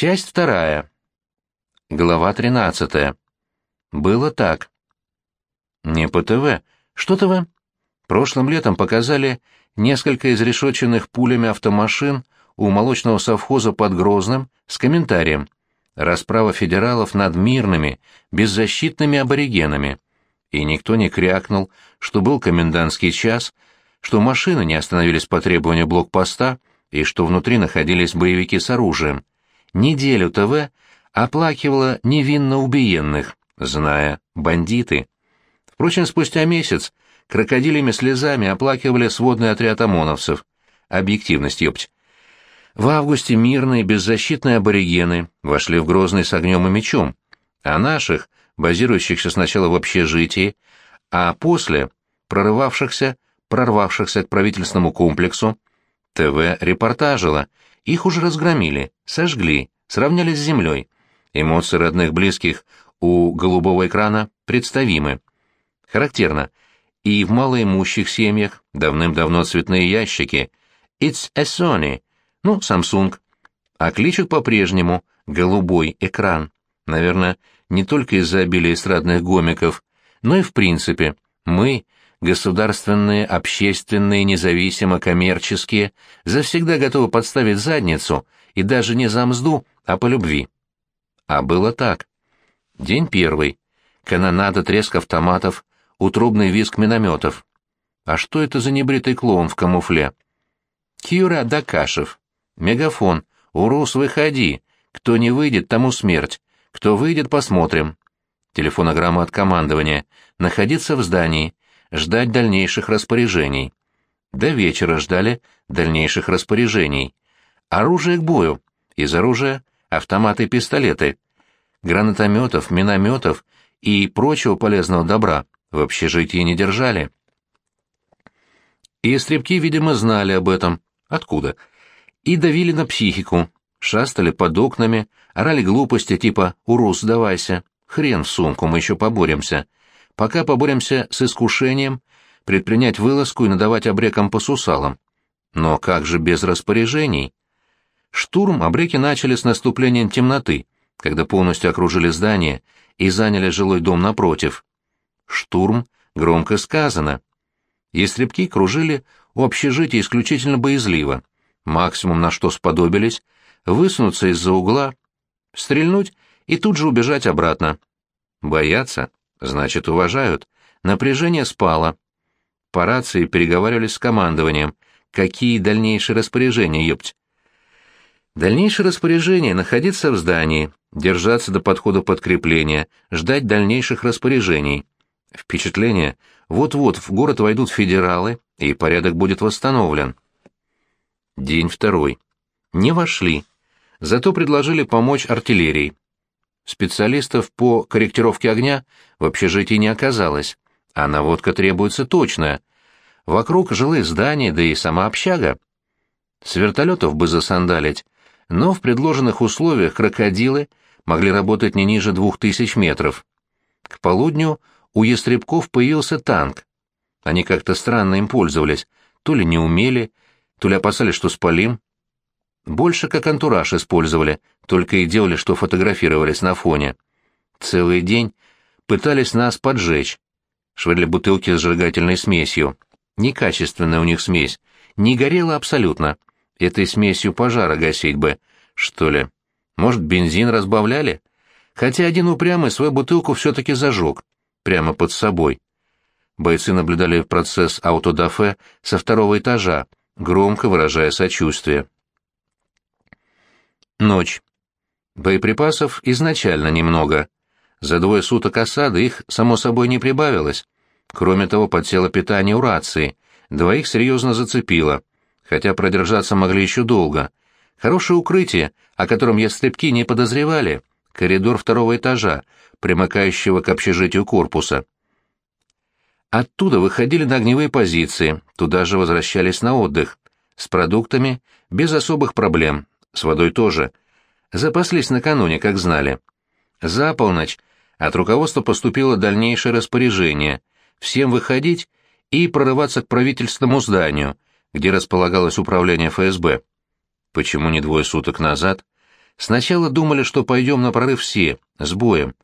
Часть вторая. Глава тринадцатая. Было так. Не по ТВ. Что ТВ? Прошлым летом показали несколько изрешоченных пулями автомашин у молочного совхоза под Грозным с комментарием «Расправа федералов над мирными, беззащитными аборигенами». И никто не крякнул, что был комендантский час, что машины не остановились по требованию блокпоста и что внутри находились боевики с оружием. Неделю ТВ оплакивала невинно убиенных, зная бандиты. Впрочем, спустя месяц крокодилями слезами оплакивали сводный отряд ОМОНовцев. Объективность, ёпть. В августе мирные беззащитные аборигены вошли в Грозный с огнем и мечом, а наших, базирующихся сначала в общежитии, а после прорывавшихся, прорвавшихся к правительственному комплексу, ТВ репортажило, их уже разгромили, сожгли, сравняли с землей. Эмоции родных близких у голубого экрана представимы. Характерно, и в малоимущих семьях давным-давно цветные ящики. It's a Sony, ну, Samsung. А кличут по-прежнему голубой экран. Наверное, не только из-за обилия эстрадных гомиков, но и в принципе. Мы, государственные, общественные, независимо-коммерческие, завсегда готовы подставить задницу, и даже не за мзду, а по любви. А было так. День первый. Канонада, треск автоматов, утробный визг минометов. А что это за небритый клоун в камуфле? Кюра Дакашев. Мегафон. «Урус, выходи! Кто не выйдет, тому смерть. Кто выйдет, посмотрим». Телефонограмма от командования. Находиться в здании. Ждать дальнейших распоряжений. До вечера ждали дальнейших распоряжений. Оружие к бою. Из оружия автоматы и пистолеты. Гранатометов, минометов и прочего полезного добра в общежитии не держали. И стрелки, видимо, знали об этом. Откуда? И давили на психику, шастали под окнами, орали глупости типа «Урус, сдавайся», «Хрен в сумку, мы еще поборемся». Пока поборемся с искушением предпринять вылазку и надавать обрекам по сусалам. Но как же без распоряжений? Штурм обреки начали с наступлением темноты, когда полностью окружили здание и заняли жилой дом напротив. Штурм громко сказано. Ястребки кружили у общежития исключительно боязливо. Максимум, на что сподобились, высунуться из-за угла, стрельнуть и тут же убежать обратно. Боятся, значит, уважают. Напряжение спало. По рации переговаривались с командованием. Какие дальнейшие распоряжения, ёпть? Дальнейшее распоряжение — находиться в здании, держаться до подхода подкрепления, ждать дальнейших распоряжений. Впечатление — вот-вот в город войдут федералы, и порядок будет восстановлен. День второй. Не вошли. Зато предложили помочь артиллерии. Специалистов по корректировке огня в общежитии не оказалось, а наводка требуется точная. Вокруг жилые здания, да и сама общага. С вертолетов бы засандалить, но в предложенных условиях крокодилы могли работать не ниже двух тысяч метров. К полудню у ястребков появился танк. Они как-то странно им пользовались, то ли не умели, то ли опасались, что спалим. Больше как антураж использовали, только и делали, что фотографировались на фоне. Целый день пытались нас поджечь. Швыряли бутылки с сжигательной смесью. Некачественная у них смесь. Не горела абсолютно. Этой смесью пожара гасить бы, что ли. Может, бензин разбавляли? Хотя один упрямый свою бутылку все-таки зажег. Прямо под собой. Бойцы наблюдали процесс аутодафе со второго этажа, громко выражая сочувствие. Ночь. Боеприпасов изначально немного. За двое суток осады их, само собой, не прибавилось. Кроме того, подсело питание у рации. Двоих серьезно зацепило. Хотя продержаться могли еще долго. Хорошее укрытие, о котором ястребки не подозревали. Коридор второго этажа, примыкающего к общежитию корпуса. Оттуда выходили на огневые позиции, туда же возвращались на отдых. С продуктами без особых проблем, с водой тоже. Запаслись накануне, как знали. За полночь от руководства поступило дальнейшее распоряжение всем выходить и прорываться к правительственному зданию, где располагалось управление ФСБ. Почему не двое суток назад? Сначала думали, что пойдем на прорыв все, с боем,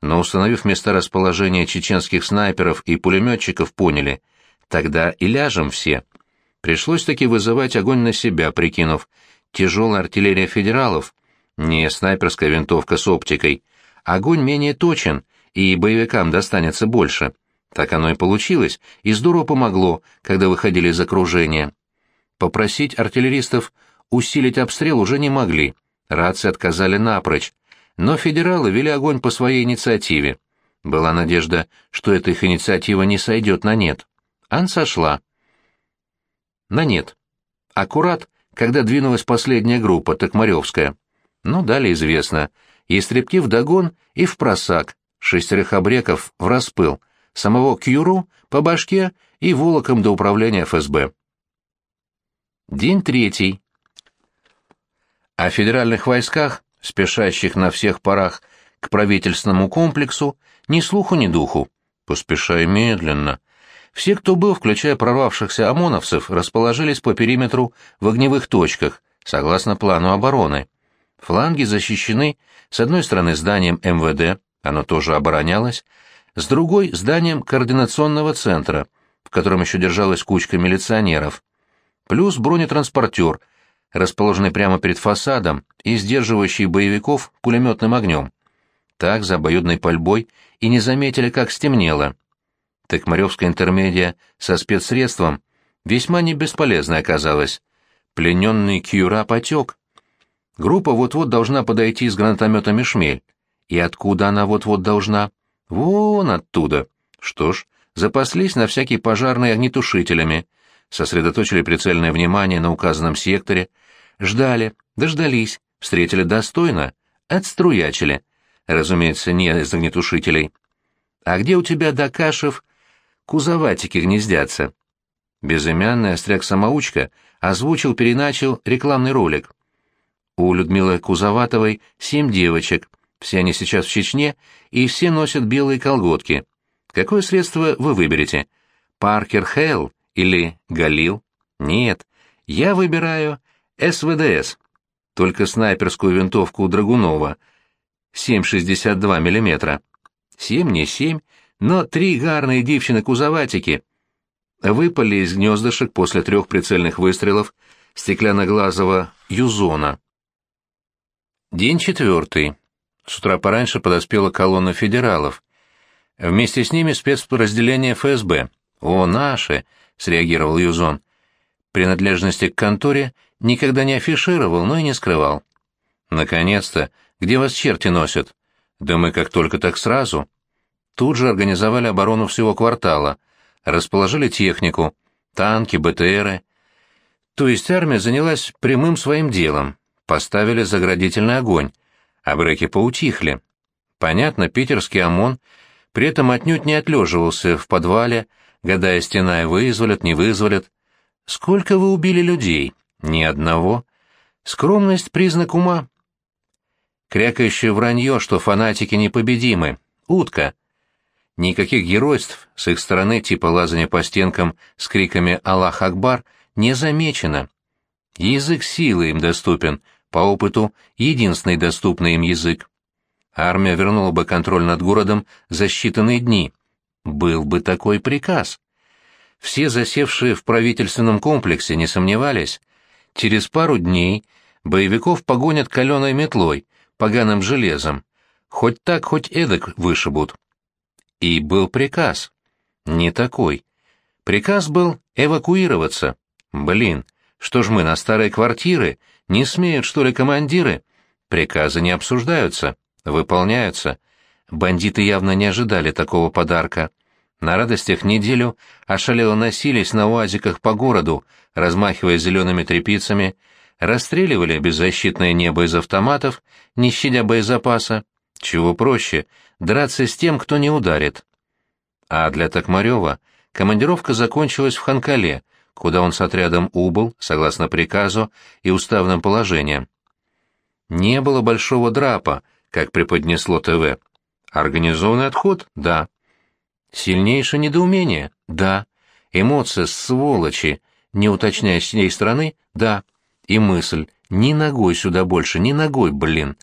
но, установив место расположения чеченских снайперов и пулеметчиков, поняли, тогда и ляжем все. Пришлось таки вызывать огонь на себя, прикинув, тяжелая артиллерия федералов, не снайперская винтовка с оптикой, огонь менее точен, и боевикам достанется больше. Так оно и получилось, и здорово помогло, когда выходили из окружения. Попросить артиллеристов усилить обстрел уже не могли, рации отказали напрочь, но федералы вели огонь по своей инициативе. Была надежда, что эта их инициатива не сойдет на нет. Ан сошла. На нет. Аккурат, когда двинулась последняя группа, Токмаревская. Ну, далее известно. Истребки вдогон и в просак, шестерых обреков в распыл, самого Кьюру по башке и волоком до управления ФСБ. День третий. О федеральных войсках, спешащих на всех парах к правительственному комплексу, ни слуху, ни духу. Поспешай медленно. Все, кто был, включая прорвавшихся ОМОНовцев, расположились по периметру в огневых точках, согласно плану обороны. Фланги защищены с одной стороны зданием МВД, оно тоже оборонялось, с другой — зданием координационного центра, в котором еще держалась кучка милиционеров, плюс бронетранспортер, расположенный прямо перед фасадом и сдерживающий боевиков пулеметным огнем. Так, за обоюдной пальбой, и не заметили, как стемнело. Токмаревская интермедия со спецсредством весьма не бесполезной оказалась. Плененный Кьюра потек. Группа вот-вот должна подойти с гранатометами «Шмель». И откуда она вот-вот должна? Вон оттуда. Что ж, запаслись на всякий пожарный огнетушителями, сосредоточили прицельное внимание на указанном секторе, ждали, дождались, встретили достойно, отструячили. Разумеется, не из огнетушителей. А где у тебя, Дакашев, кузоватики гнездятся? Безымянный остряк-самоучка озвучил-переначал рекламный ролик. У Людмилы Кузоватовой семь девочек, все они сейчас в Чечне, и все носят белые колготки. Какое средство вы выберете? Паркер Хейл или Галил? Нет, я выбираю СВДС. Только снайперскую винтовку Драгунова. 7,62 мм. 7 не 7, но три гарные девчины-кузоватики выпали из гнездышек после трех прицельных выстрелов стеклянно-глазого юзона. День четвертый. С утра пораньше подоспела колонна федералов. Вместе с ними спецподразделение ФСБ. «О, наши!» — среагировал Юзон. Принадлежности к конторе никогда не афишировал, но и не скрывал. «Наконец-то! Где вас черти носят?» «Да мы как только так сразу». Тут же организовали оборону всего квартала, расположили технику, танки, БТРы. То есть армия занялась прямым своим делом, поставили заградительный огонь, а бреки поутихли. Понятно, питерский ОМОН при этом отнюдь не отлеживался в подвале, гадая, стена и вызволят, не вызволят. Сколько вы убили людей? Ни одного. Скромность — признак ума. Крякающее вранье, что фанатики непобедимы. Утка. Никаких геройств с их стороны типа лазания по стенкам с криками «Аллах Акбар» не замечено. Язык силы им доступен — по опыту, единственный доступный им язык. Армия вернула бы контроль над городом за считанные дни. Был бы такой приказ. Все засевшие в правительственном комплексе не сомневались. Через пару дней боевиков погонят каленой метлой, поганым железом. Хоть так, хоть эдак вышибут. И был приказ. Не такой. Приказ был эвакуироваться. Блин, что ж мы на старые квартиры не смеют, что ли, командиры? Приказы не обсуждаются, выполняются. Бандиты явно не ожидали такого подарка. На радостях неделю ошалело носились на уазиках по городу, размахивая зелеными тряпицами, расстреливали беззащитное небо из автоматов, не щадя боезапаса. Чего проще — драться с тем, кто не ударит. А для Токмарева командировка закончилась в Ханкале — куда он с отрядом убыл, согласно приказу и уставным положениям. Не было большого драпа, как преподнесло ТВ. Организованный отход? Да. Сильнейшее недоумение? Да. Эмоция сволочи, не уточняя с ней страны? Да. И мысль, Ни ногой сюда больше, ни ногой, блин.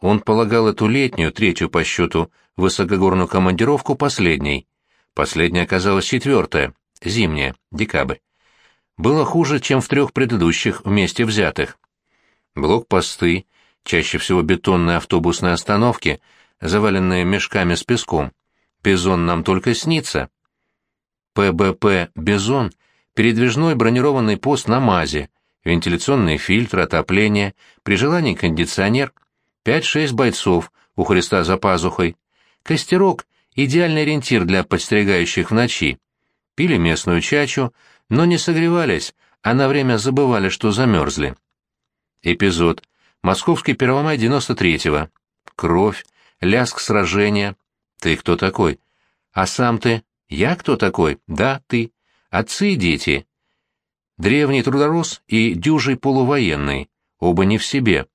Он полагал эту летнюю, третью по счету, высокогорную командировку последней. Последняя оказалась четвертая, зимняя, декабрь. Было хуже, чем в трех предыдущих вместе взятых. Блокпосты, чаще всего бетонные автобусные остановки, заваленные мешками с песком. Бизон нам только снится. ПБП «Бизон» — передвижной бронированный пост на МАЗе, вентиляционные фильтры, отопление, при желании кондиционер, 5-6 бойцов у Христа за пазухой, костерок — идеальный ориентир для подстерегающих в ночи. Пили местную чачу, но не согревались, а на время забывали, что замерзли. Эпизод. Московский Первомай 93-го. Кровь, ляск сражения. Ты кто такой? А сам ты? Я кто такой? Да, ты. Отцы и дети. Древний трудорос и дюжий полувоенный. Оба не в себе.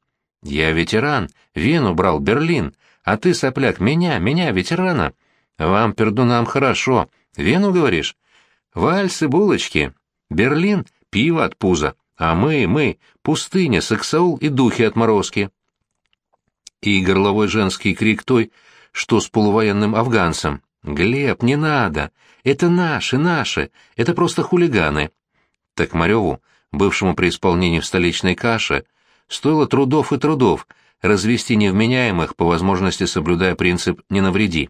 Я ветеран, Вену брал, Берлин. А ты, сопляк, меня, меня, ветерана. Вам, пердунам, хорошо. Вену, говоришь? Вальсы, булочки. Берлин — пиво от пуза. А мы, мы — пустыня, саксаул и духи отморозки. И горловой женский крик той, что с полувоенным афганцем. «Глеб, не надо! Это наши, наши! Это просто хулиганы!» Так Мареву, бывшему при исполнении в столичной каше, стоило трудов и трудов развести невменяемых, по возможности соблюдая принцип «не навреди».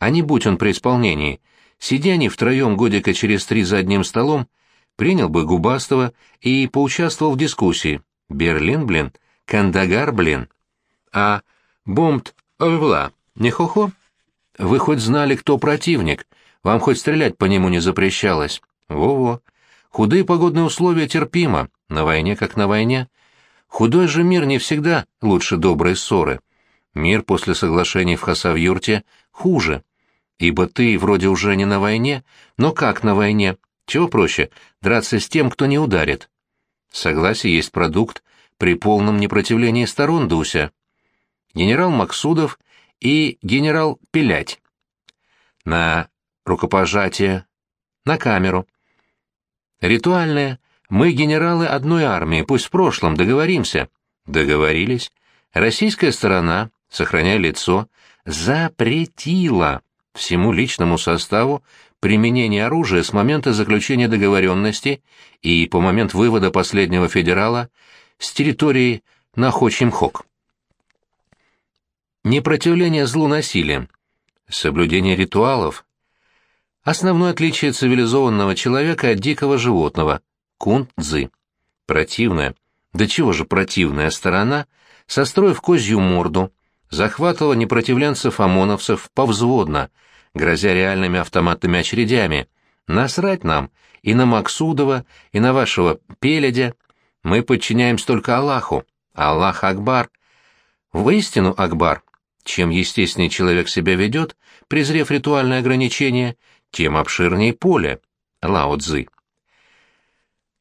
А не будь он при исполнении, сидя они втроем годика через три за одним столом, принял бы Губастова и поучаствовал в дискуссии. Берлин, блин, Кандагар, блин. А Бомбт, овла, не хо-хо? Вы хоть знали, кто противник, вам хоть стрелять по нему не запрещалось. Во-во. Худые погодные условия терпимо, на войне как на войне. Худой же мир не всегда лучше доброй ссоры. Мир после соглашений в Хасавюрте хуже. Ибо ты вроде уже не на войне, но как на войне? Чего проще, драться с тем, кто не ударит? Согласие есть продукт при полном непротивлении сторон Дуся. Генерал Максудов и генерал Пилять. На рукопожатие, на камеру. Ритуальное. Мы генералы одной армии, пусть в прошлом, договоримся. Договорились. Российская сторона, сохраняя лицо, запретила всему личному составу применение оружия с момента заключения договоренности и по момент вывода последнего федерала с территории Нахочимхок. Непротивление злу насилием, соблюдение ритуалов. Основное отличие цивилизованного человека от дикого животного – кунт-дзы. Противная, да чего же противная сторона, состроив козью морду, захватывала непротивленцев-ОМОНовцев повзводно, грозя реальными автоматными очередями. Насрать нам и на Максудова, и на вашего Пеледя. Мы подчиняемся только Аллаху. Аллах Акбар. Воистину Акбар. Чем естественнее человек себя ведет, презрев ритуальное ограничение, тем обширнее поле. Лао Цзы.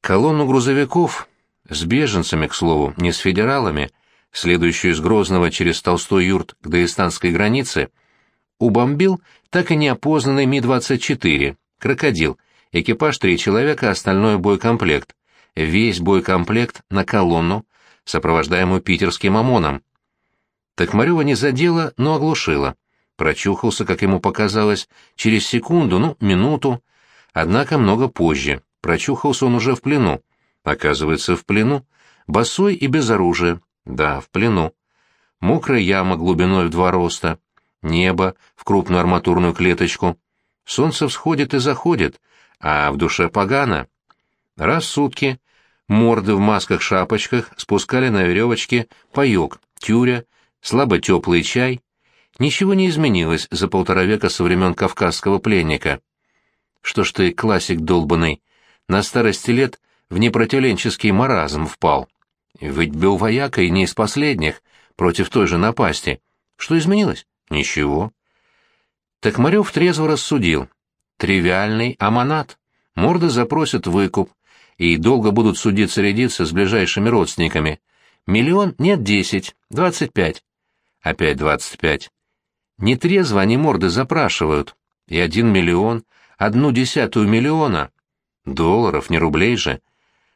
Колонну грузовиков, с беженцами, к слову, не с федералами, следующую из Грозного через Толстой юрт к дагестанской границе, убомбил так и неопознанный Ми-24, «Крокодил», экипаж три человека, остальной боекомплект. Весь боекомплект на колонну, сопровождаемую питерским ОМОНом. Токмарева не задела, но оглушила. Прочухался, как ему показалось, через секунду, ну, минуту. Однако много позже. Прочухался он уже в плену. Оказывается, в плену. Босой и без оружия. Да, в плену. Мокрая яма глубиной в два роста. Небо в крупную арматурную клеточку. Солнце всходит и заходит, а в душе погано. Раз в сутки морды в масках-шапочках спускали на веревочке паек, тюря, слабо теплый чай. Ничего не изменилось за полтора века со времен кавказского пленника. Что ж ты, классик долбанный, на старости лет в непротивленческий маразм впал. Ведь был вояка и не из последних, против той же напасти. Что изменилось? Ничего. Так Марев трезво рассудил. Тривиальный аманат. Морды запросят выкуп, и долго будут судиться-рядиться с ближайшими родственниками. Миллион нет десять, двадцать пять. Опять двадцать пять. Нетрезво они морды запрашивают. И один миллион, одну десятую миллиона. Долларов, не рублей же.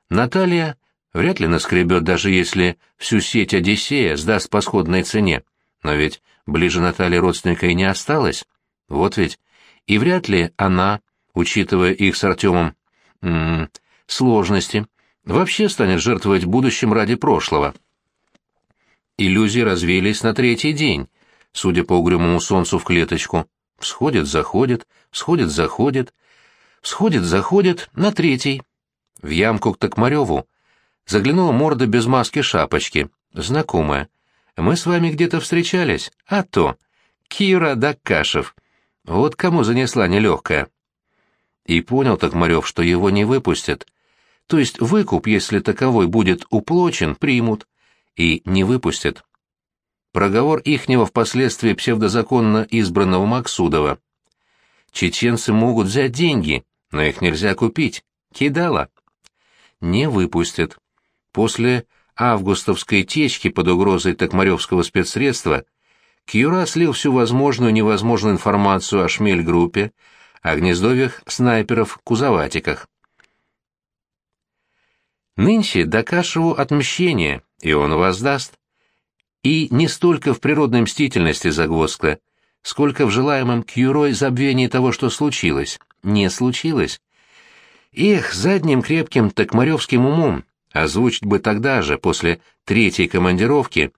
Наталья Вряд ли наскребет, даже если всю сеть Одиссея сдаст по сходной цене. Но ведь ближе Натальи родственника и не осталось. Вот ведь. И вряд ли она, учитывая их с Артемом м -м, сложности, вообще станет жертвовать будущим ради прошлого. Иллюзии развеялись на третий день, судя по угрюмому солнцу в клеточку. Всходит, заходит, всходит, заходит, всходит, заходит на третий. В ямку к Токмареву заглянула морда без маски шапочки, знакомая. Мы с вами где-то встречались, а то. Кира Дакашев. Вот кому занесла нелегкая. И понял Токмарев, что его не выпустят. То есть выкуп, если таковой будет уплочен, примут. И не выпустят. Проговор ихнего впоследствии псевдозаконно избранного Максудова. Чеченцы могут взять деньги, но их нельзя купить. Кидала. Не выпустят. После августовской течки под угрозой токмаревского спецсредства Кьюра слил всю возможную и невозможную информацию о шмель-группе, о гнездовьях снайперов-кузоватиках. Нынче Дакашеву отмщение, и он воздаст. И не столько в природной мстительности загвоздка, сколько в желаемом Кьюрой забвении того, что случилось. Не случилось. Эх, задним крепким токмаревским умом озвучить бы тогда же, после третьей командировки,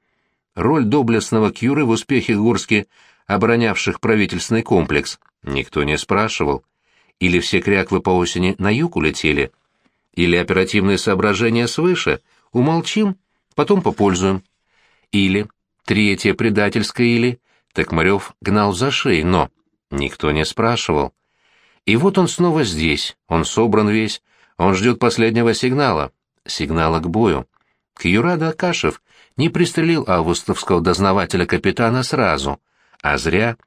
роль доблестного Кьюры в успехе Гурски, оборонявших правительственный комплекс. Никто не спрашивал. Или все кряквы по осени на юг улетели, или оперативные соображения свыше. Умолчим, потом попользуем. Или, третье предательское или, Токмарев гнал за шеей, но никто не спрашивал. И вот он снова здесь, он собран весь, он ждет последнего сигнала, сигнала к бою. Кьюрада Акашев не пристрелил августовского дознавателя-капитана сразу, а зря.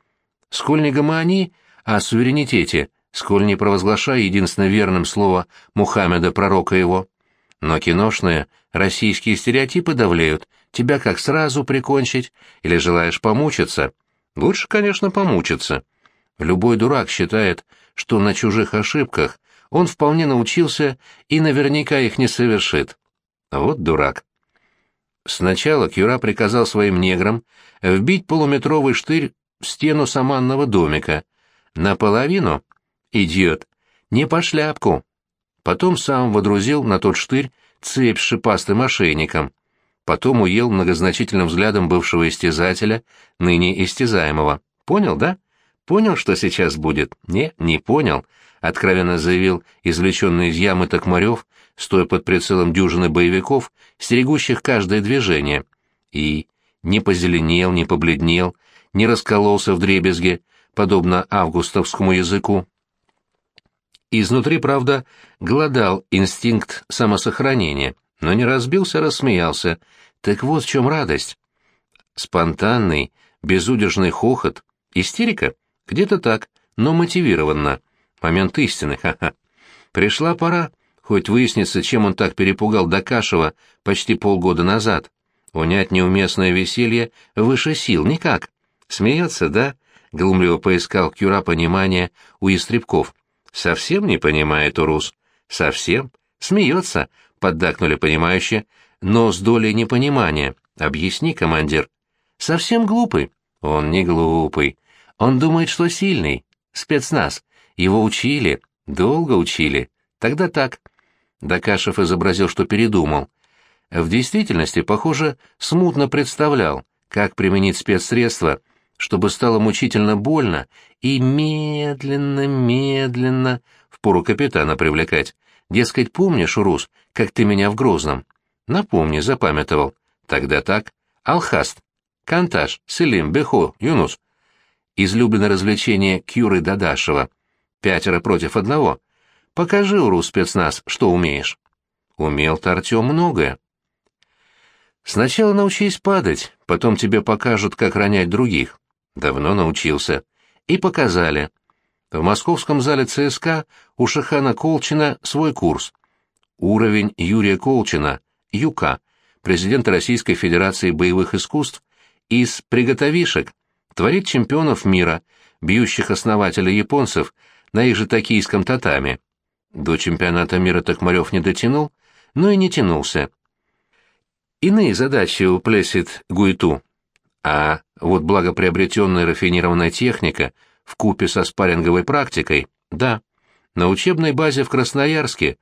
Сколь не гомони о суверенитете, сколь не провозглашая единственно верным слово Мухаммеда, пророка его. Но киношные российские стереотипы давлеют, тебя как сразу прикончить, или желаешь помучиться? Лучше, конечно, помучиться. Любой дурак считает, что на чужих ошибках он вполне научился и наверняка их не совершит. Вот дурак. Сначала Кюра приказал своим неграм вбить полуметровый штырь в стену саманного домика. Наполовину, идиот, не по шляпку. Потом сам водрузил на тот штырь цепь с шипастым ошейником. Потом уел многозначительным взглядом бывшего истязателя, ныне истязаемого. Понял, да? Понял, что сейчас будет? Не, не понял, откровенно заявил извлеченный из ямы Токмарев, стоя под прицелом дюжины боевиков, стерегущих каждое движение. И не позеленел, не побледнел, не раскололся в дребезге, подобно августовскому языку. Изнутри, правда, гладал инстинкт самосохранения, но не разбился, рассмеялся. Так вот в чем радость. Спонтанный, безудержный хохот, истерика, где-то так, но мотивированно. Момент истины, ха-ха. Пришла пора, хоть выяснится, чем он так перепугал Дакашева почти полгода назад. Унять неуместное веселье выше сил никак. Смеется, да? Глумливо поискал Кюра понимания у истребков. Совсем не понимает Урус. Совсем? Смеется, поддакнули понимающе, но с долей непонимания. Объясни, командир. Совсем глупый. Он не глупый. Он думает, что сильный. Спецназ. Его учили. Долго учили. Тогда так. Дакашев изобразил, что передумал. В действительности, похоже, смутно представлял, как применить спецсредства, чтобы стало мучительно больно и медленно, медленно в пору капитана привлекать. Дескать, помнишь, Урус, как ты меня в Грозном? Напомни, запамятовал. Тогда так. Алхаст. Кантаж. Селим. Бехо. Юнус. Излюбленное развлечение Кюры Дадашева. Пятеро против одного. Покажи, Уру, спецназ, что умеешь. Умел-то Артем многое. Сначала научись падать, потом тебе покажут, как ронять других. Давно научился. И показали. В московском зале ЦСКА у Шахана Колчина свой курс. Уровень Юрия Колчина, ЮКа, президента Российской Федерации боевых искусств, из приготовишек творит чемпионов мира, бьющих основателя японцев на их же токийском татами. До чемпионата мира Токмарев не дотянул, но и не тянулся, иные задачи у Плесит Гуйту. А вот благоприобретенная рафинированная техника в купе со спарринговой практикой, да, на учебной базе в Красноярске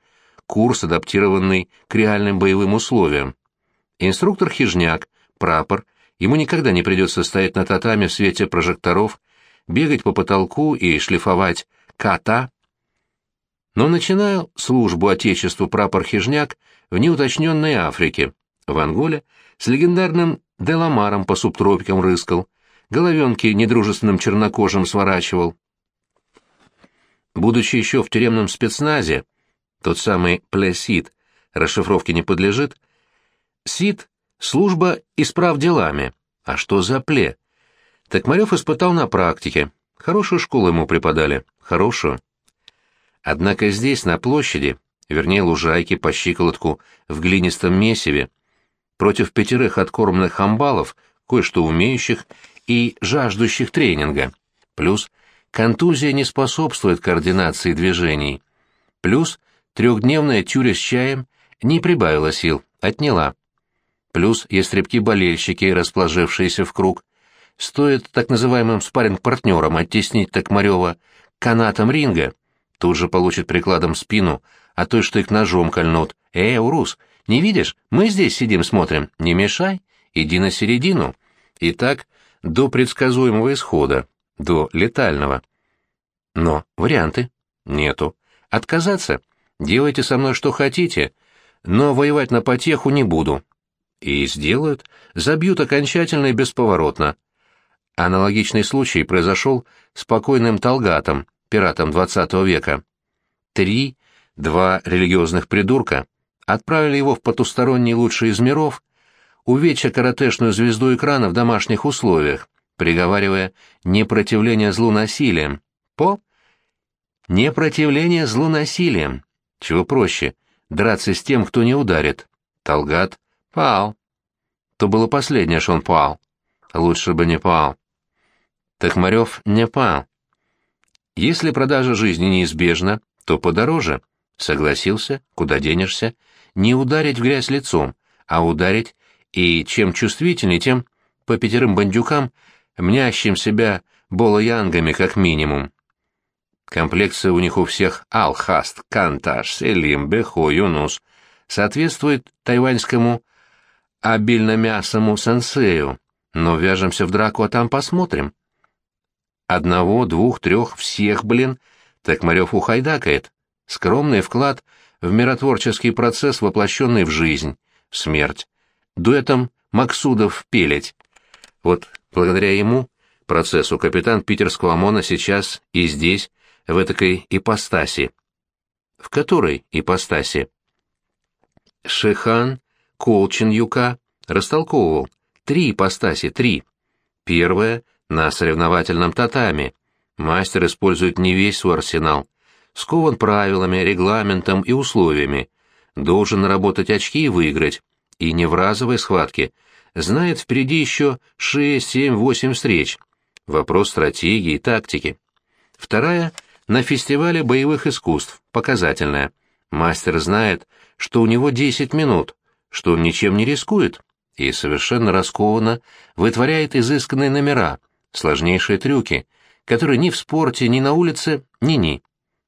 курс, адаптированный к реальным боевым условиям. Инструктор Хижняк, прапор, ему никогда не придется стоять на татаме в свете прожекторов, бегать по потолку и шлифовать кота. Но начинал службу Отечеству прапор Хижняк в неуточненной Африке, в Анголе, с легендарным Деламаром по субтропикам рыскал, головенки недружественным чернокожим сворачивал. Будучи еще в тюремном спецназе, тот самый Плесид, расшифровке не подлежит, СИД — служба исправ делами. А что за Пле? Токмарев испытал на практике. Хорошую школу ему преподали, хорошую. Однако здесь, на площади, вернее лужайке по щиколотку в глинистом месиве, против пятерых откормленных амбалов, кое-что умеющих и жаждущих тренинга. Плюс контузия не способствует координации движений. Плюс трехдневная тюря с чаем не прибавила сил, отняла. Плюс ястребки-болельщики, расположившиеся в круг. Стоит так называемым спарринг-партнерам оттеснить Токмарева канатом ринга, тут же получит прикладом спину, а то и штык ножом кольнут. «Эй, Урус, не видишь? Мы здесь сидим, смотрим. Не мешай. Иди на середину». И так до предсказуемого исхода, до летального. Но варианты нету. Отказаться? Делайте со мной что хотите, но воевать на потеху не буду. И сделают, забьют окончательно и бесповоротно. Аналогичный случай произошел с покойным Талгатом, пиратом XX века. Три, два религиозных придурка отправили его в потусторонний лучший из миров, увеча каратешную звезду экрана в домашних условиях, приговаривая «непротивление злу насилием». По? «Непротивление злу насилием». Чего проще, драться с тем, кто не ударит. Талгат пал. То было последнее, что он пал. Лучше бы не пал. Токмарев не пал. Если продажа жизни неизбежна, то подороже. Согласился, куда денешься. Не ударить в грязь лицом, а ударить, и чем чувствительнее, тем по пятерым бандюкам, мнящим себя болоянгами как минимум. Комплекция у них у всех Алхаст, Канташ, Селим, Бехо, Юнус соответствует тайваньскому обильно-мясому сенсею, но вяжемся в драку, а там посмотрим. Одного, двух, трех, всех, блин, Токмарев ухайдакает. Скромный вклад в миротворческий процесс, воплощенный в жизнь, в смерть. Дуэтом Максудов пелить. Вот благодаря ему, процессу, капитан питерского ОМОНа сейчас и здесь, в этакой ипостаси. В которой ипостаси? Шехан, Колчин Юка растолковывал. Три ипостаси, три. Первая — на соревновательном татами. Мастер использует не весь свой арсенал скован правилами, регламентом и условиями, должен работать очки и выиграть, и не в разовой схватке, знает впереди еще 6, 7, 8 встреч. Вопрос стратегии и тактики. Вторая — на фестивале боевых искусств, показательная. Мастер знает, что у него 10 минут, что он ничем не рискует, и совершенно раскованно вытворяет изысканные номера, сложнейшие трюки, которые ни в спорте, ни на улице, ни-ни.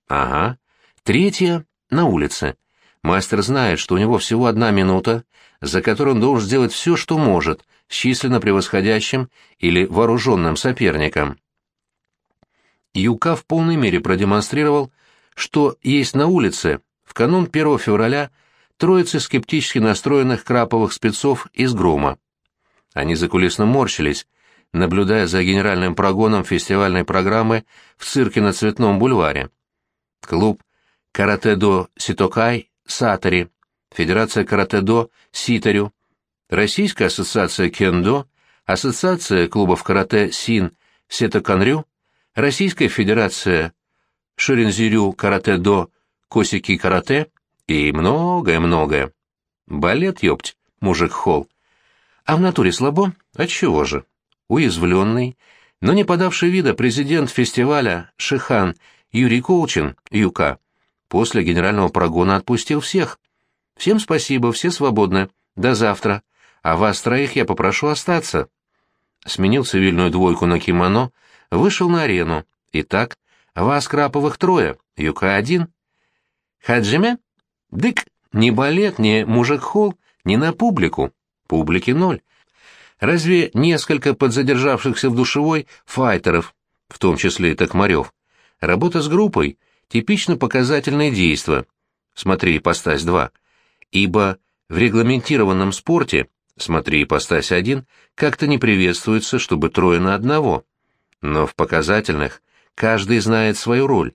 Ага. Третья — на улице. Мастер знает, что у него всего одна минута, за которую он должен сделать все, что может, с численно превосходящим или вооруженным соперником. Юка в полной мере продемонстрировал, что есть на улице в канун 1 февраля троицы скептически настроенных краповых спецов из Грома. Они закулисно морщились, наблюдая за генеральным прогоном фестивальной программы в цирке на Цветном бульваре клуб «Каратэ-до Ситокай» Сатори, Федерация каратэ-до Ситарю, Российская ассоциация кендо, Ассоциация клубов каратэ Син Сетоканрю, Российская федерация Ширинзирю каратэ-до Косики каратэ и многое-многое. Балет, ёпть, мужик Холл. А в натуре слабо? Отчего же? Уязвленный, но не подавший вида президент фестиваля Шихан Юрий Колчин, Юка, после генерального прогона отпустил всех. Всем спасибо, все свободны. До завтра. а вас троих я попрошу остаться. Сменил цивильную двойку на кимоно, вышел на арену. Итак, вас Краповых трое, Юка один. Хаджиме? Дык, ни балет, ни мужик-холл, ни на публику. Публики ноль. Разве несколько подзадержавшихся в душевой файтеров, в том числе и Токмарев. Работа с группой — типично показательное действо. Смотри ипостась 2. Ибо в регламентированном спорте, смотри ипостась 1, как-то не приветствуется, чтобы трое на одного. Но в показательных каждый знает свою роль,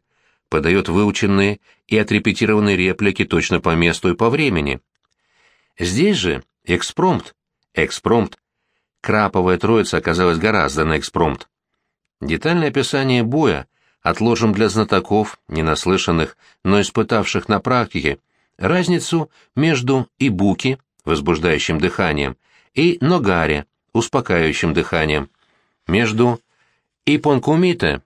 подает выученные и отрепетированные реплики точно по месту и по времени. Здесь же экспромт. Экспромт. Краповая троица оказалась гораздо на экспромт. Детальное описание боя отложим для знатоков, ненаслышанных, но испытавших на практике, разницу между ибуки, возбуждающим дыханием, и ногаре, успокаивающим дыханием, между ипонкумите,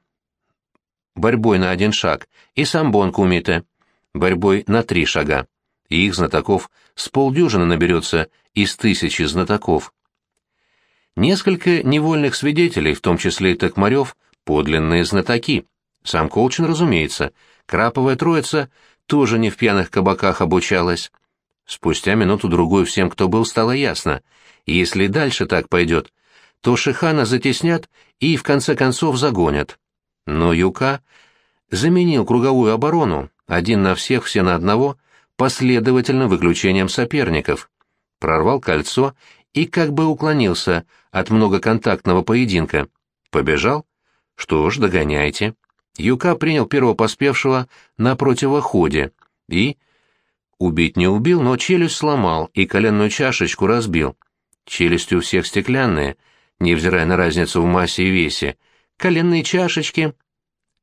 борьбой на один шаг, и самбонкумите, борьбой на три шага. И их знатоков с полдюжины наберется из тысячи знатоков. Несколько невольных свидетелей, в том числе и Токмарев, подлинные знатоки. Сам Колчин, разумеется. Краповая троица тоже не в пьяных кабаках обучалась. Спустя минуту-другую всем, кто был, стало ясно. Если дальше так пойдет, то Шихана затеснят и, в конце концов, загонят. Но Юка заменил круговую оборону, один на всех, все на одного, последовательным выключением соперников. Прорвал кольцо и как бы уклонился от многоконтактного поединка. Побежал? Что ж, догоняйте. Юка принял первого поспевшего на противоходе и... Убить не убил, но челюсть сломал и коленную чашечку разбил. Челюсти у всех стеклянные, невзирая на разницу в массе и весе. Коленные чашечки...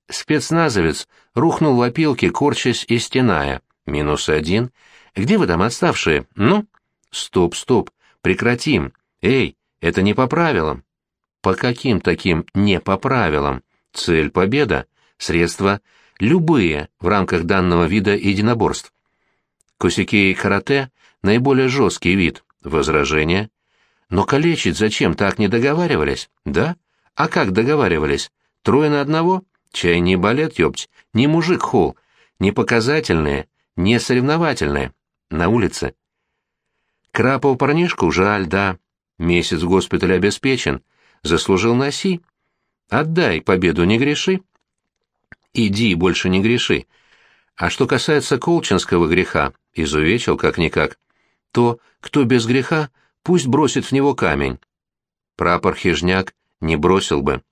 Спецназовец рухнул в опилке, корчась и стеная. Минус один. Где вы там отставшие? Ну? Стоп, стоп. Прекратим. Эй, это не по правилам. По каким таким не по правилам? Цель — победа, средства — любые в рамках данного вида единоборств. Косяки и карате — наиболее жесткий вид. Возражение. Но калечить зачем, так не договаривались? Да? А как договаривались? Трое на одного? Чай не балет, ёпть, не мужик холл, не показательные, не соревновательные. На улице Крапова парнишку жаль, да. Месяц в госпитале обеспечен. Заслужил носи. Отдай победу, не греши. Иди, больше не греши. А что касается колчинского греха, изувечил как-никак, то кто без греха, пусть бросит в него камень. Прапор Хижняк не бросил бы.